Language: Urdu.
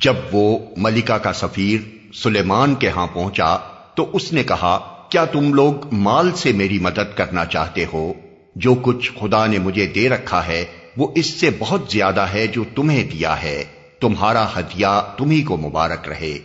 جب وہ ملکہ کا سفیر سلیمان کے ہاں پہنچا تو اس نے کہا، کیا تم لوگ مال سے میری مدد کرنا چاہتے ہو؟ جو کچھ خدا نے مجھے دے رکھا ہے، وہ اس سے بہت زیادہ ہے جو تمہیں دیا ہے۔ تمہارا ہدیہ تمہیں کو مبارک رہے۔